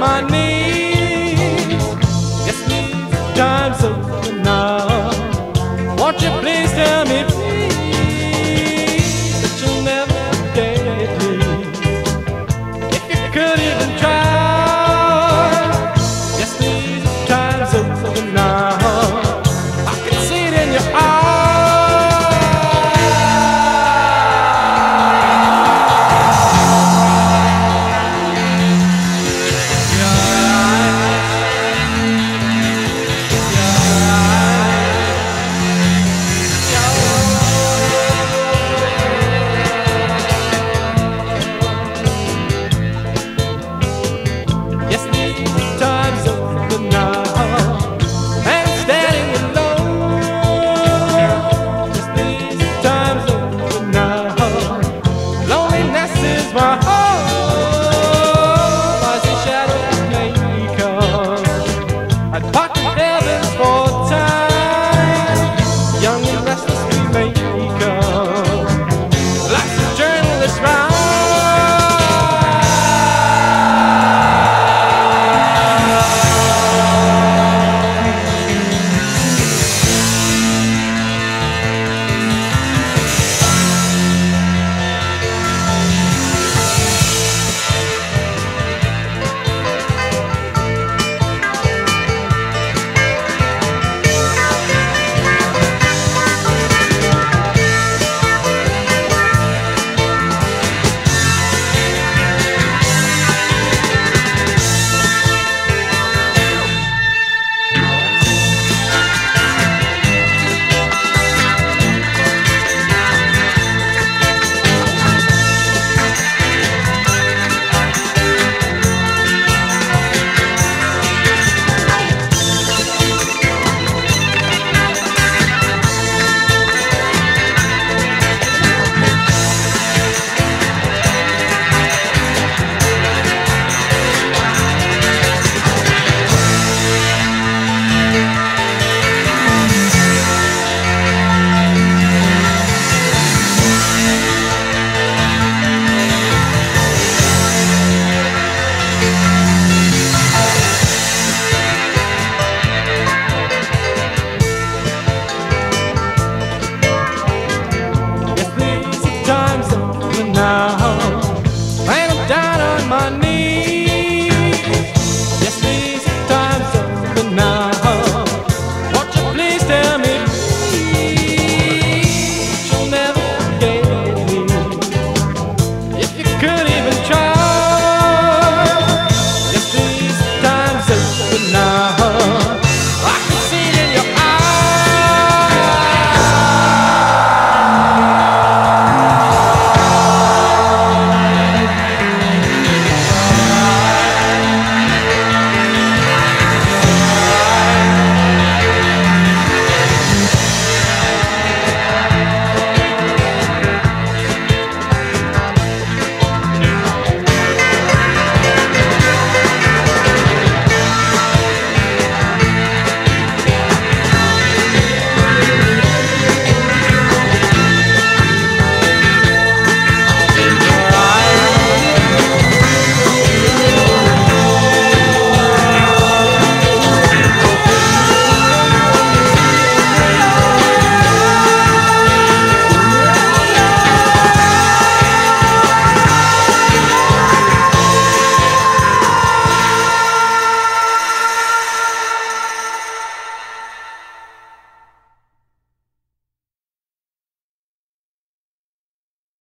my knees. Yes, time's over. now.